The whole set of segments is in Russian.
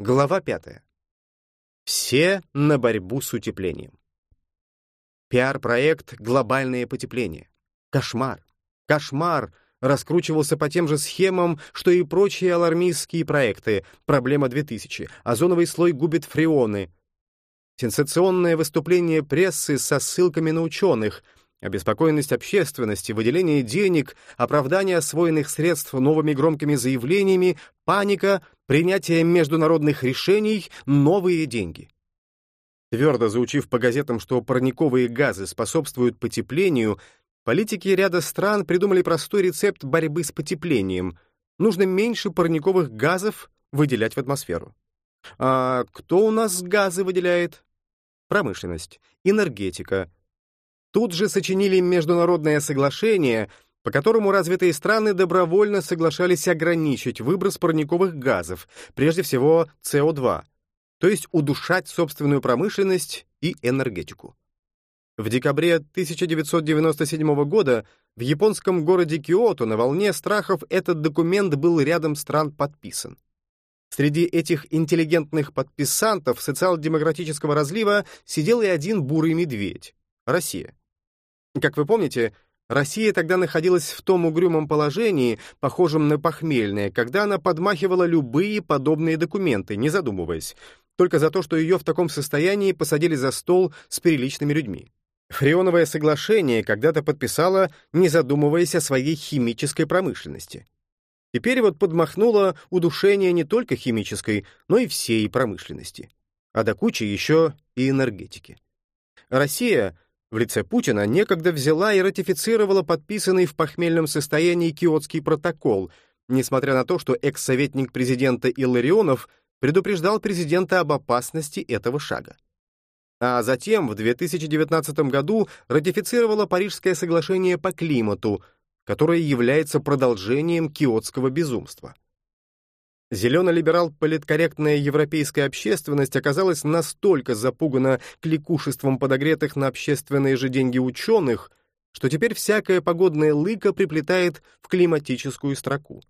Глава 5. Все на борьбу с утеплением. Пиар-проект «Глобальное потепление». Кошмар. Кошмар раскручивался по тем же схемам, что и прочие алармистские проекты «Проблема 2000», «Озоновый слой губит фреоны», сенсационное выступление прессы со ссылками на ученых — Обеспокоенность общественности, выделение денег, оправдание освоенных средств новыми громкими заявлениями, паника, принятие международных решений, новые деньги. Твердо заучив по газетам, что парниковые газы способствуют потеплению, политики ряда стран придумали простой рецепт борьбы с потеплением. Нужно меньше парниковых газов выделять в атмосферу. А кто у нас газы выделяет? Промышленность, энергетика, Тут же сочинили международное соглашение, по которому развитые страны добровольно соглашались ограничить выброс парниковых газов, прежде всего СО2, то есть удушать собственную промышленность и энергетику. В декабре 1997 года в японском городе Киото на волне страхов этот документ был рядом стран подписан. Среди этих интеллигентных подписантов социал-демократического разлива сидел и один бурый медведь — Россия. Как вы помните, Россия тогда находилась в том угрюмом положении, похожем на похмельное, когда она подмахивала любые подобные документы, не задумываясь, только за то, что ее в таком состоянии посадили за стол с приличными людьми. Фреоновое соглашение когда-то подписала, не задумываясь о своей химической промышленности. Теперь вот подмахнуло удушение не только химической, но и всей промышленности. А до кучи еще и энергетики. Россия в лице Путина некогда взяла и ратифицировала подписанный в похмельном состоянии Киотский протокол, несмотря на то, что экс-советник президента Илларионов предупреждал президента об опасности этого шага. А затем в 2019 году ратифицировала Парижское соглашение по климату, которое является продолжением киотского безумства. Зелено-либерал-политкорректная европейская общественность оказалась настолько запугана кликушеством подогретых на общественные же деньги ученых, что теперь всякое погодное лыко приплетает в климатическую строку.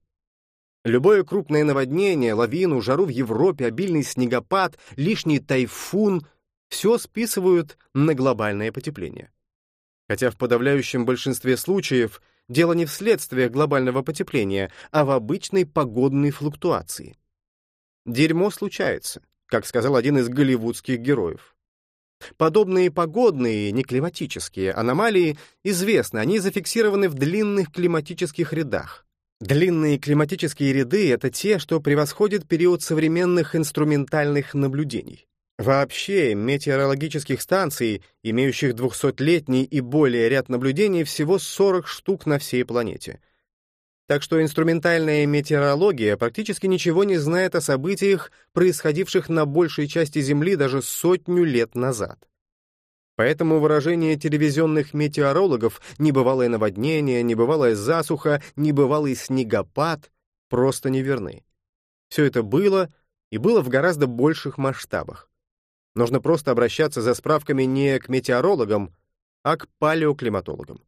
Любое крупное наводнение, лавину, жару в Европе, обильный снегопад, лишний тайфун — все списывают на глобальное потепление. Хотя в подавляющем большинстве случаев — Дело не в следствиях глобального потепления, а в обычной погодной флуктуации. Дерьмо случается, как сказал один из голливудских героев. Подобные погодные, не климатические аномалии известны, они зафиксированы в длинных климатических рядах. Длинные климатические ряды — это те, что превосходят период современных инструментальных наблюдений. Вообще, метеорологических станций, имеющих 200-летний и более ряд наблюдений, всего 40 штук на всей планете. Так что инструментальная метеорология практически ничего не знает о событиях, происходивших на большей части Земли даже сотню лет назад. Поэтому выражение телевизионных метеорологов «небывалое наводнение», «небывалая засуха», «небывалый снегопад» просто неверны. Все это было, и было в гораздо больших масштабах. Нужно просто обращаться за справками не к метеорологам, а к палеоклиматологам.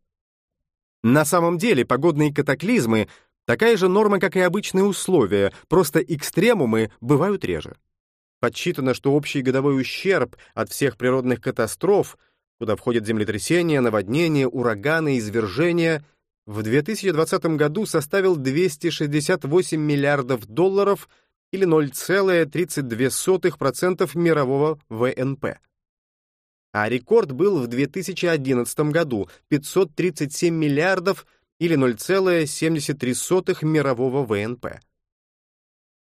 На самом деле погодные катаклизмы — такая же норма, как и обычные условия, просто экстремумы бывают реже. Подсчитано, что общий годовой ущерб от всех природных катастроф, куда входят землетрясения, наводнения, ураганы, извержения, в 2020 году составил 268 миллиардов долларов — или 0,32% мирового ВНП. А рекорд был в 2011 году — 537 миллиардов или 0,73 мирового ВНП.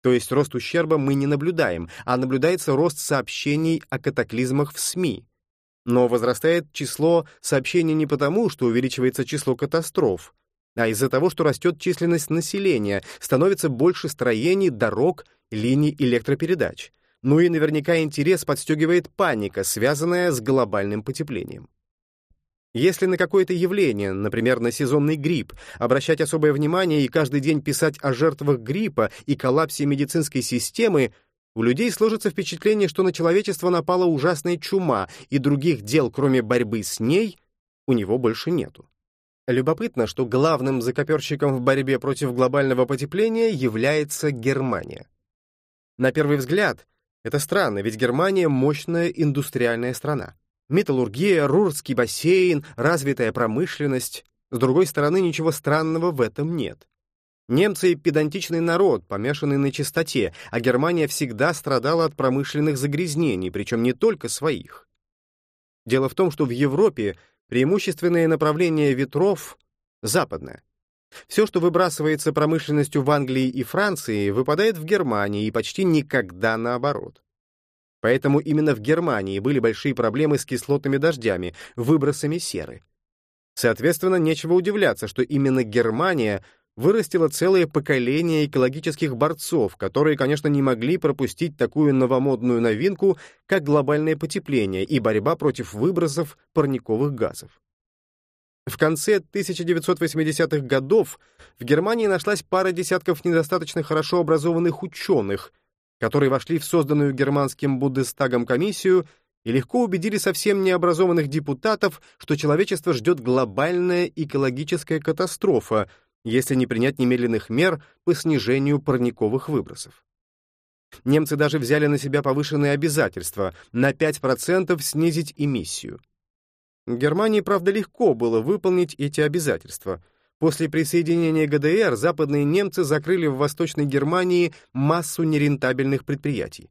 То есть рост ущерба мы не наблюдаем, а наблюдается рост сообщений о катаклизмах в СМИ. Но возрастает число сообщений не потому, что увеличивается число катастроф, а из-за того, что растет численность населения, становится больше строений, дорог, линий электропередач. Ну и наверняка интерес подстегивает паника, связанная с глобальным потеплением. Если на какое-то явление, например, на сезонный грипп, обращать особое внимание и каждый день писать о жертвах гриппа и коллапсе медицинской системы, у людей сложится впечатление, что на человечество напала ужасная чума, и других дел, кроме борьбы с ней, у него больше нету. Любопытно, что главным закоперщиком в борьбе против глобального потепления является Германия. На первый взгляд, это странно, ведь Германия — мощная индустриальная страна. Металлургия, Рурский бассейн, развитая промышленность. С другой стороны, ничего странного в этом нет. Немцы — педантичный народ, помешанный на чистоте, а Германия всегда страдала от промышленных загрязнений, причем не только своих. Дело в том, что в Европе преимущественное направление ветров — западное. Все, что выбрасывается промышленностью в Англии и Франции, выпадает в Германии и почти никогда наоборот. Поэтому именно в Германии были большие проблемы с кислотными дождями, выбросами серы. Соответственно, нечего удивляться, что именно Германия вырастила целое поколение экологических борцов, которые, конечно, не могли пропустить такую новомодную новинку, как глобальное потепление и борьба против выбросов парниковых газов. В конце 1980-х годов в Германии нашлась пара десятков недостаточно хорошо образованных ученых, которые вошли в созданную германским Бундестагом комиссию и легко убедили совсем необразованных депутатов, что человечество ждет глобальная экологическая катастрофа, если не принять немедленных мер по снижению парниковых выбросов. Немцы даже взяли на себя повышенные обязательства на 5% снизить эмиссию. Германии, правда, легко было выполнить эти обязательства. После присоединения ГДР западные немцы закрыли в Восточной Германии массу нерентабельных предприятий.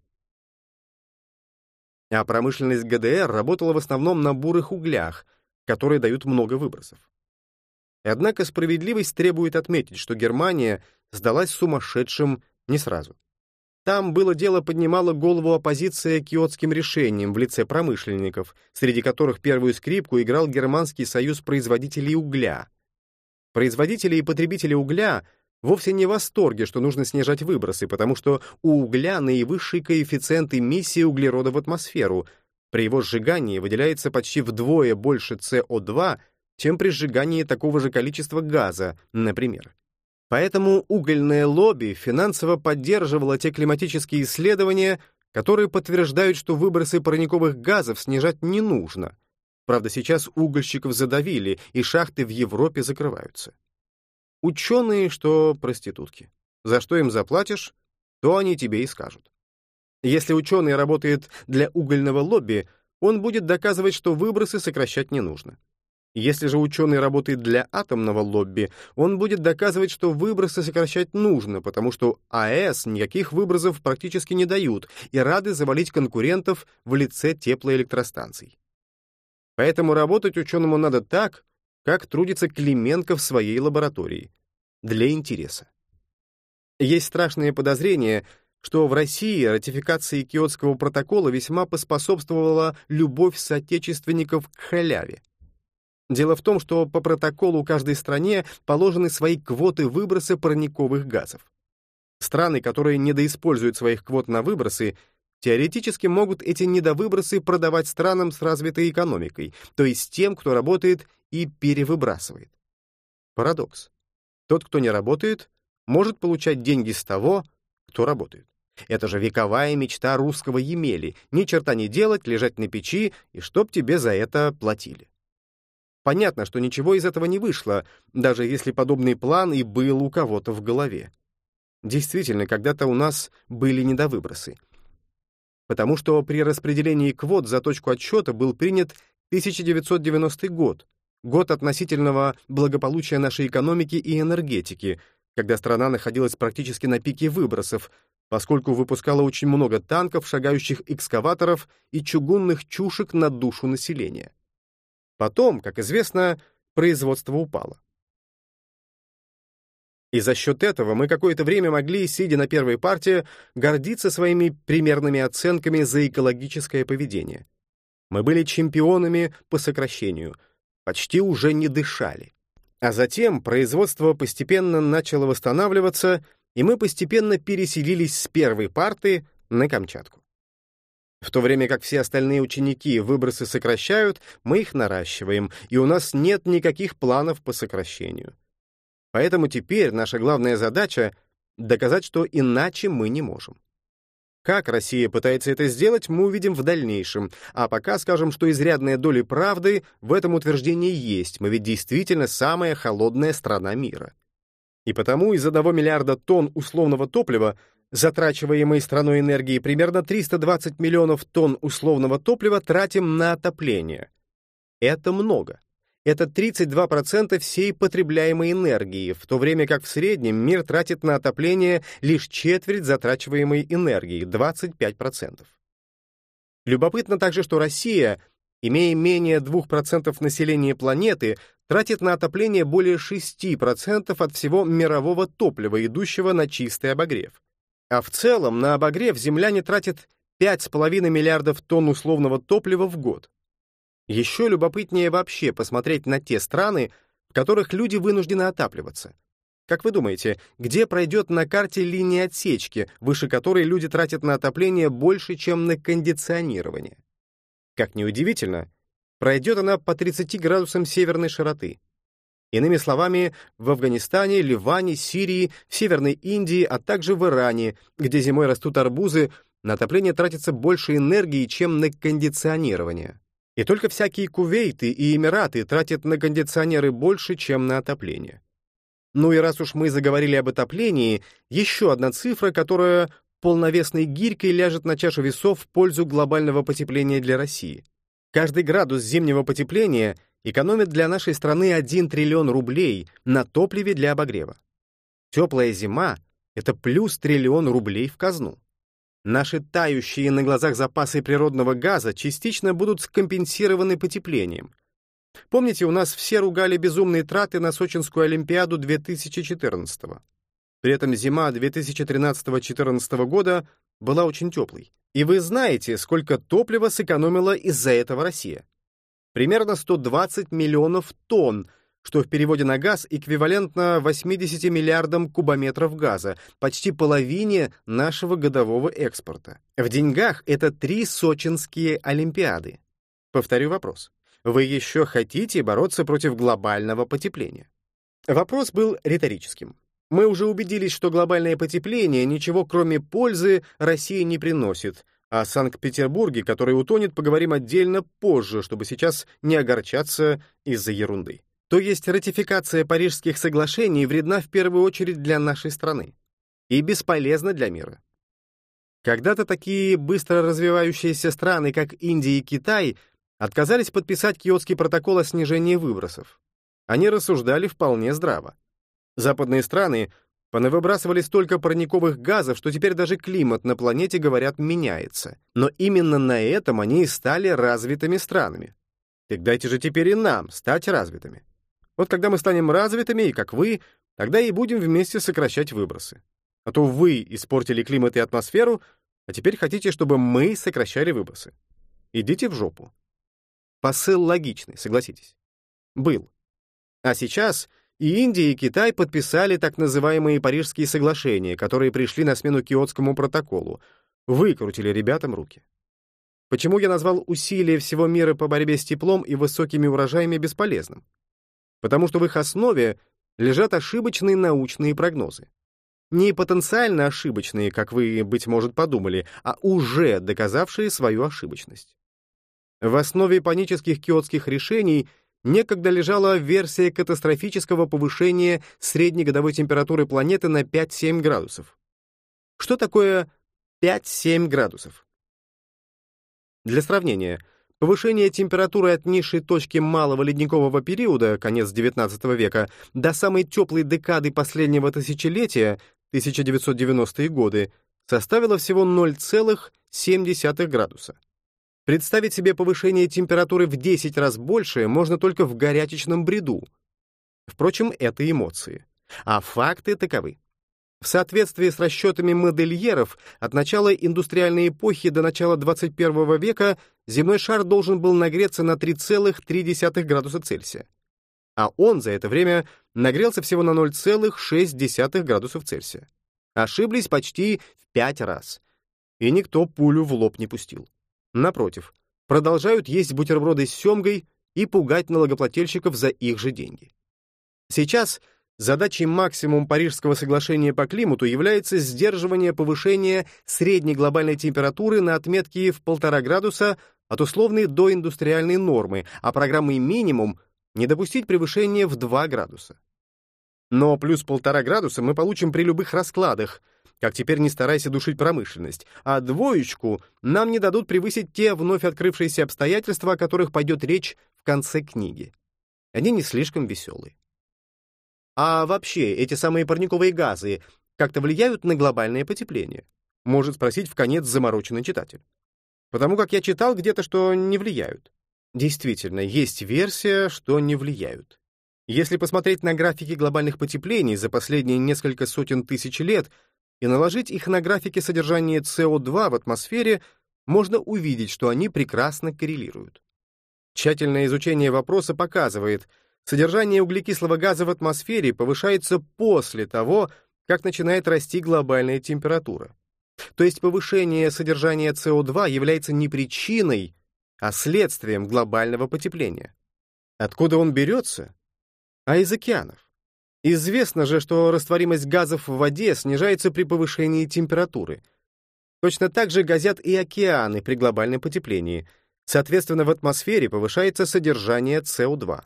А промышленность ГДР работала в основном на бурых углях, которые дают много выбросов. Однако справедливость требует отметить, что Германия сдалась сумасшедшим не сразу. Там было дело поднимала голову оппозиция киотским решениям в лице промышленников, среди которых первую скрипку играл Германский союз производителей угля. Производители и потребители угля вовсе не в восторге, что нужно снижать выбросы, потому что у угля наивысший коэффициент эмиссии углерода в атмосферу. При его сжигании выделяется почти вдвое больше СО2, чем при сжигании такого же количества газа, например. Поэтому угольное лобби финансово поддерживало те климатические исследования, которые подтверждают, что выбросы парниковых газов снижать не нужно. Правда, сейчас угольщиков задавили, и шахты в Европе закрываются. Ученые, что проститутки. За что им заплатишь, то они тебе и скажут. Если ученый работает для угольного лобби, он будет доказывать, что выбросы сокращать не нужно. Если же ученый работает для атомного лобби, он будет доказывать, что выбросы сокращать нужно, потому что АЭС никаких выбросов практически не дают и рады завалить конкурентов в лице теплоэлектростанций. Поэтому работать ученому надо так, как трудится Клименко в своей лаборатории, для интереса. Есть страшное подозрение, что в России ратификации Киотского протокола весьма поспособствовала любовь соотечественников к халяве. Дело в том, что по протоколу каждой стране положены свои квоты выброса парниковых газов. Страны, которые недоиспользуют своих квот на выбросы, теоретически могут эти недовыбросы продавать странам с развитой экономикой, то есть тем, кто работает и перевыбрасывает. Парадокс. Тот, кто не работает, может получать деньги с того, кто работает. Это же вековая мечта русского Емели — ни черта не делать, лежать на печи, и чтоб тебе за это платили. Понятно, что ничего из этого не вышло, даже если подобный план и был у кого-то в голове. Действительно, когда-то у нас были недовыбросы. Потому что при распределении квот за точку отсчета был принят 1990 год, год относительного благополучия нашей экономики и энергетики, когда страна находилась практически на пике выбросов, поскольку выпускала очень много танков, шагающих экскаваторов и чугунных чушек на душу населения. Потом, как известно, производство упало. И за счет этого мы какое-то время могли, сидя на первой партии, гордиться своими примерными оценками за экологическое поведение. Мы были чемпионами по сокращению, почти уже не дышали. А затем производство постепенно начало восстанавливаться, и мы постепенно переселились с первой парты на Камчатку. В то время как все остальные ученики выбросы сокращают, мы их наращиваем, и у нас нет никаких планов по сокращению. Поэтому теперь наша главная задача — доказать, что иначе мы не можем. Как Россия пытается это сделать, мы увидим в дальнейшем, а пока скажем, что изрядная доля правды в этом утверждении есть, мы ведь действительно самая холодная страна мира. И потому из одного миллиарда тонн условного топлива затрачиваемой страной энергии, примерно 320 миллионов тонн условного топлива тратим на отопление. Это много. Это 32% всей потребляемой энергии, в то время как в среднем мир тратит на отопление лишь четверть затрачиваемой энергии, 25%. Любопытно также, что Россия, имея менее 2% населения планеты, тратит на отопление более 6% от всего мирового топлива, идущего на чистый обогрев. А в целом на обогрев земляне тратят 5,5 миллиардов тонн условного топлива в год. Еще любопытнее вообще посмотреть на те страны, в которых люди вынуждены отапливаться. Как вы думаете, где пройдет на карте линия отсечки, выше которой люди тратят на отопление больше, чем на кондиционирование? Как ни удивительно, пройдет она по 30 градусам северной широты. Иными словами, в Афганистане, Ливане, Сирии, в Северной Индии, а также в Иране, где зимой растут арбузы, на отопление тратится больше энергии, чем на кондиционирование. И только всякие Кувейты и Эмираты тратят на кондиционеры больше, чем на отопление. Ну и раз уж мы заговорили об отоплении, еще одна цифра, которая полновесной гирькой ляжет на чашу весов в пользу глобального потепления для России. Каждый градус зимнего потепления — экономит для нашей страны 1 триллион рублей на топливе для обогрева. Теплая зима — это плюс триллион рублей в казну. Наши тающие на глазах запасы природного газа частично будут скомпенсированы потеплением. Помните, у нас все ругали безумные траты на Сочинскую Олимпиаду 2014 -го. При этом зима 2013-2014 года была очень теплой. И вы знаете, сколько топлива сэкономила из-за этого Россия примерно 120 миллионов тонн, что в переводе на газ эквивалентно 80 миллиардам кубометров газа, почти половине нашего годового экспорта. В деньгах это три сочинские Олимпиады. Повторю вопрос. Вы еще хотите бороться против глобального потепления? Вопрос был риторическим. Мы уже убедились, что глобальное потепление ничего кроме пользы России не приносит, о Санкт-Петербурге, который утонет, поговорим отдельно позже, чтобы сейчас не огорчаться из-за ерунды. То есть ратификация Парижских соглашений вредна в первую очередь для нашей страны и бесполезна для мира. Когда-то такие быстро развивающиеся страны, как Индия и Китай, отказались подписать Киотский протокол о снижении выбросов. Они рассуждали вполне здраво. Западные страны Понавыбрасывали столько парниковых газов, что теперь даже климат на планете, говорят, меняется. Но именно на этом они и стали развитыми странами. Так дайте же теперь и нам стать развитыми. Вот когда мы станем развитыми, и как вы, тогда и будем вместе сокращать выбросы. А то вы испортили климат и атмосферу, а теперь хотите, чтобы мы сокращали выбросы. Идите в жопу. Посыл логичный, согласитесь. Был. А сейчас и Индия, и Китай подписали так называемые Парижские соглашения, которые пришли на смену Киотскому протоколу, выкрутили ребятам руки. Почему я назвал усилия всего мира по борьбе с теплом и высокими урожаями бесполезным? Потому что в их основе лежат ошибочные научные прогнозы. Не потенциально ошибочные, как вы, быть может, подумали, а уже доказавшие свою ошибочность. В основе панических киотских решений — некогда лежала версия катастрофического повышения среднегодовой температуры планеты на 5-7 градусов. Что такое 5-7 градусов? Для сравнения, повышение температуры от низшей точки малого ледникового периода, конец XIX века, до самой теплой декады последнего тысячелетия, 1990-е годы, составило всего 0,7 градуса. Представить себе повышение температуры в 10 раз больше можно только в горячечном бреду. Впрочем, это эмоции. А факты таковы. В соответствии с расчетами модельеров, от начала индустриальной эпохи до начала 21 века земной шар должен был нагреться на 3,3 градуса Цельсия. А он за это время нагрелся всего на 0,6 градусов Цельсия. Ошиблись почти в 5 раз. И никто пулю в лоб не пустил. Напротив, продолжают есть бутерброды с семгой и пугать налогоплательщиков за их же деньги. Сейчас задачей максимум Парижского соглашения по климату является сдерживание повышения средней глобальной температуры на отметке в полтора градуса от условной до индустриальной нормы, а программой минимум не допустить превышения в 2 градуса. Но плюс полтора градуса мы получим при любых раскладах, как теперь не старайся душить промышленность, а двоечку нам не дадут превысить те вновь открывшиеся обстоятельства, о которых пойдет речь в конце книги. Они не слишком веселые. А вообще, эти самые парниковые газы как-то влияют на глобальное потепление? Может спросить в конец замороченный читатель. Потому как я читал где-то, что не влияют. Действительно, есть версия, что не влияют. Если посмотреть на графики глобальных потеплений за последние несколько сотен тысяч лет и наложить их на графики содержания СО2 в атмосфере, можно увидеть, что они прекрасно коррелируют. Тщательное изучение вопроса показывает, содержание углекислого газа в атмосфере повышается после того, как начинает расти глобальная температура. То есть повышение содержания СО2 является не причиной, а следствием глобального потепления. Откуда он берется? а из океанов. Известно же, что растворимость газов в воде снижается при повышении температуры. Точно так же газят и океаны при глобальном потеплении. Соответственно, в атмосфере повышается содержание СО2.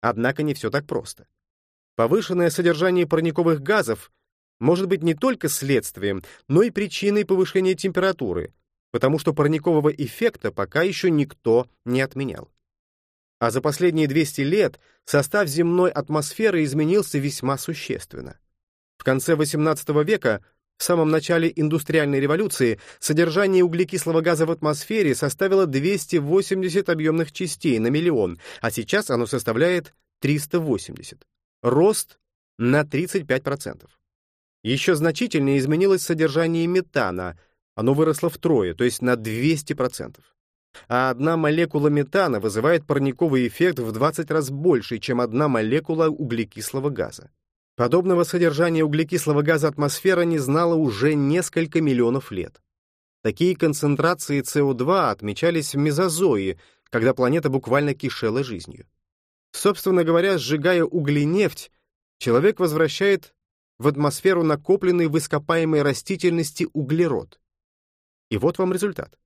Однако не все так просто. Повышенное содержание парниковых газов может быть не только следствием, но и причиной повышения температуры, потому что парникового эффекта пока еще никто не отменял. А за последние 200 лет состав земной атмосферы изменился весьма существенно. В конце XVIII века, в самом начале индустриальной революции, содержание углекислого газа в атмосфере составило 280 объемных частей на миллион, а сейчас оно составляет 380. Рост на 35%. Еще значительнее изменилось содержание метана, оно выросло втрое, то есть на 200% а одна молекула метана вызывает парниковый эффект в 20 раз больше, чем одна молекула углекислого газа. Подобного содержания углекислого газа атмосфера не знала уже несколько миллионов лет. Такие концентрации СО2 отмечались в мезозое, когда планета буквально кишела жизнью. Собственно говоря, сжигая угли-нефть, человек возвращает в атмосферу накопленный в ископаемой растительности углерод. И вот вам результат.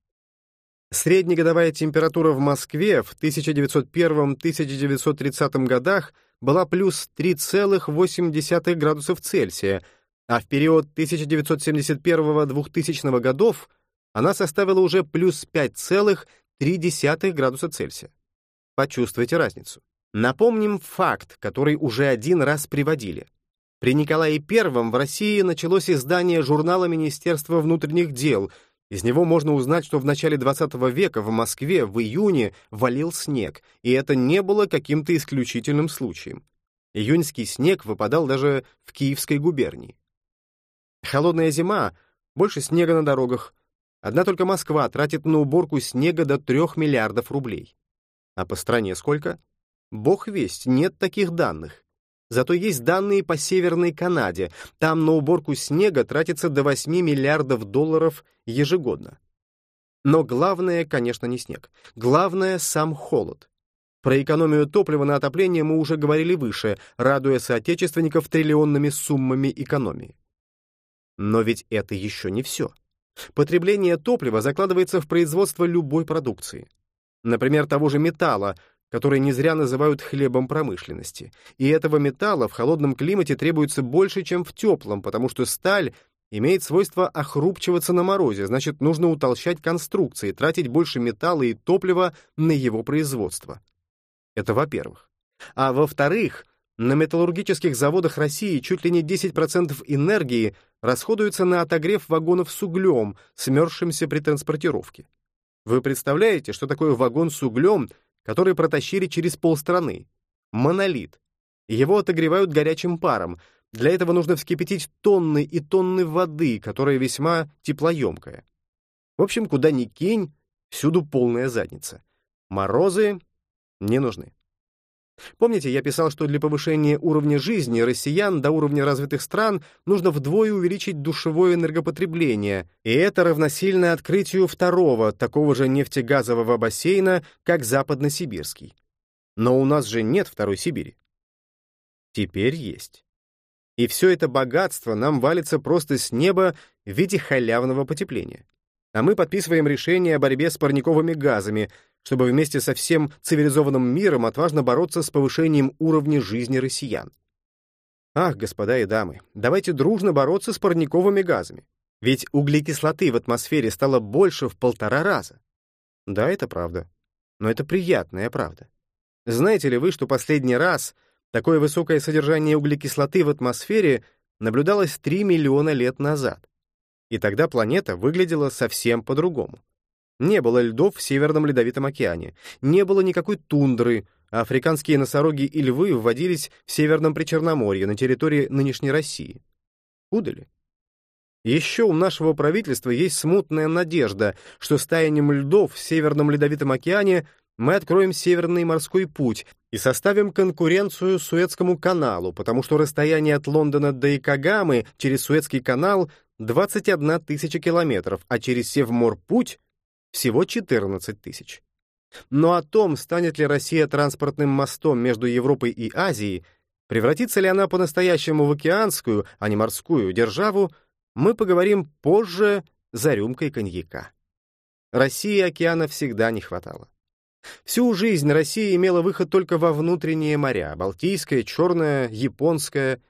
Среднегодовая температура в Москве в 1901-1930 годах была плюс 3,8 градусов Цельсия, а в период 1971-2000 годов она составила уже плюс 5,3 градуса Цельсия. Почувствуйте разницу. Напомним факт, который уже один раз приводили. При Николае I в России началось издание журнала Министерства внутренних дел — из него можно узнать, что в начале 20 века в Москве в июне валил снег, и это не было каким-то исключительным случаем. Июньский снег выпадал даже в Киевской губернии. Холодная зима, больше снега на дорогах. Одна только Москва тратит на уборку снега до 3 миллиардов рублей. А по стране сколько? Бог весть, нет таких данных. Зато есть данные по Северной Канаде. Там на уборку снега тратится до 8 миллиардов долларов ежегодно. Но главное, конечно, не снег. Главное — сам холод. Про экономию топлива на отопление мы уже говорили выше, радуя соотечественников триллионными суммами экономии. Но ведь это еще не все. Потребление топлива закладывается в производство любой продукции. Например, того же металла, который не зря называют хлебом промышленности. И этого металла в холодном климате требуется больше, чем в теплом, потому что сталь имеет свойство охрупчиваться на морозе, значит, нужно утолщать конструкции, тратить больше металла и топлива на его производство. Это во-первых. А во-вторых, на металлургических заводах России чуть ли не 10% энергии расходуется на отогрев вагонов с углем, смерзшимся при транспортировке. Вы представляете, что такое вагон с углем, который протащили через полстраны. Монолит. Его отогревают горячим паром. Для этого нужно вскипятить тонны и тонны воды, которая весьма теплоемкая. В общем, куда ни кинь, всюду полная задница. Морозы не нужны. Помните, я писал, что для повышения уровня жизни россиян до уровня развитых стран нужно вдвое увеличить душевое энергопотребление, и это равносильно открытию второго, такого же нефтегазового бассейна, как Западно-Сибирский. Но у нас же нет второй Сибири. Теперь есть. И все это богатство нам валится просто с неба в виде халявного потепления. А мы подписываем решение о борьбе с парниковыми газами — чтобы вместе со всем цивилизованным миром отважно бороться с повышением уровня жизни россиян. Ах, господа и дамы, давайте дружно бороться с парниковыми газами. Ведь углекислоты в атмосфере стало больше в полтора раза. Да, это правда. Но это приятная правда. Знаете ли вы, что последний раз такое высокое содержание углекислоты в атмосфере наблюдалось 3 миллиона лет назад? И тогда планета выглядела совсем по-другому. Не было льдов в Северном Ледовитом океане, не было никакой тундры, а африканские носороги и львы вводились в Северном Причерноморье на территории нынешней России. Удали? Еще у нашего правительства есть смутная надежда, что с таянием льдов в Северном Ледовитом океане мы откроем Северный морской путь и составим конкуренцию Суэцкому каналу, потому что расстояние от Лондона до Икагамы через Суэцкий канал 21 тысяча километров, а через Севморпуть всего 14 тысяч. Но о том, станет ли Россия транспортным мостом между Европой и Азией, превратится ли она по-настоящему в океанскую, а не морскую державу, мы поговорим позже за рюмкой коньяка. России океана всегда не хватало. Всю жизнь Россия имела выход только во внутренние моря — Балтийское, Черное, Японское.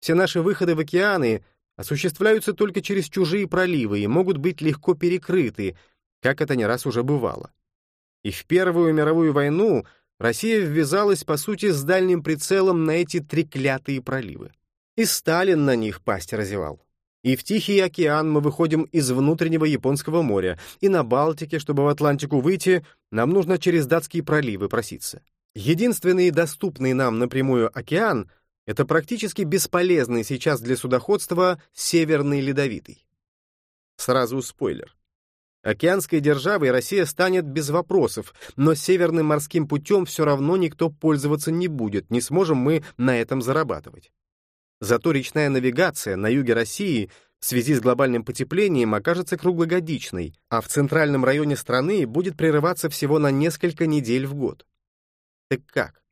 Все наши выходы в океаны осуществляются только через чужие проливы и могут быть легко перекрыты, как это не раз уже бывало. И в Первую мировую войну Россия ввязалась, по сути, с дальним прицелом на эти треклятые проливы. И Сталин на них пасть разевал. И в Тихий океан мы выходим из внутреннего Японского моря, и на Балтике, чтобы в Атлантику выйти, нам нужно через датские проливы проситься. Единственный доступный нам напрямую океан — это практически бесполезный сейчас для судоходства Северный Ледовитый. Сразу спойлер. Океанской державой Россия станет без вопросов, но Северным морским путем все равно никто пользоваться не будет, не сможем мы на этом зарабатывать. Зато речная навигация на юге России в связи с глобальным потеплением окажется круглогодичной, а в центральном районе страны будет прерываться всего на несколько недель в год. Так как?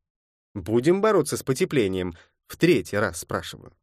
Будем бороться с потеплением? В третий раз спрашиваю.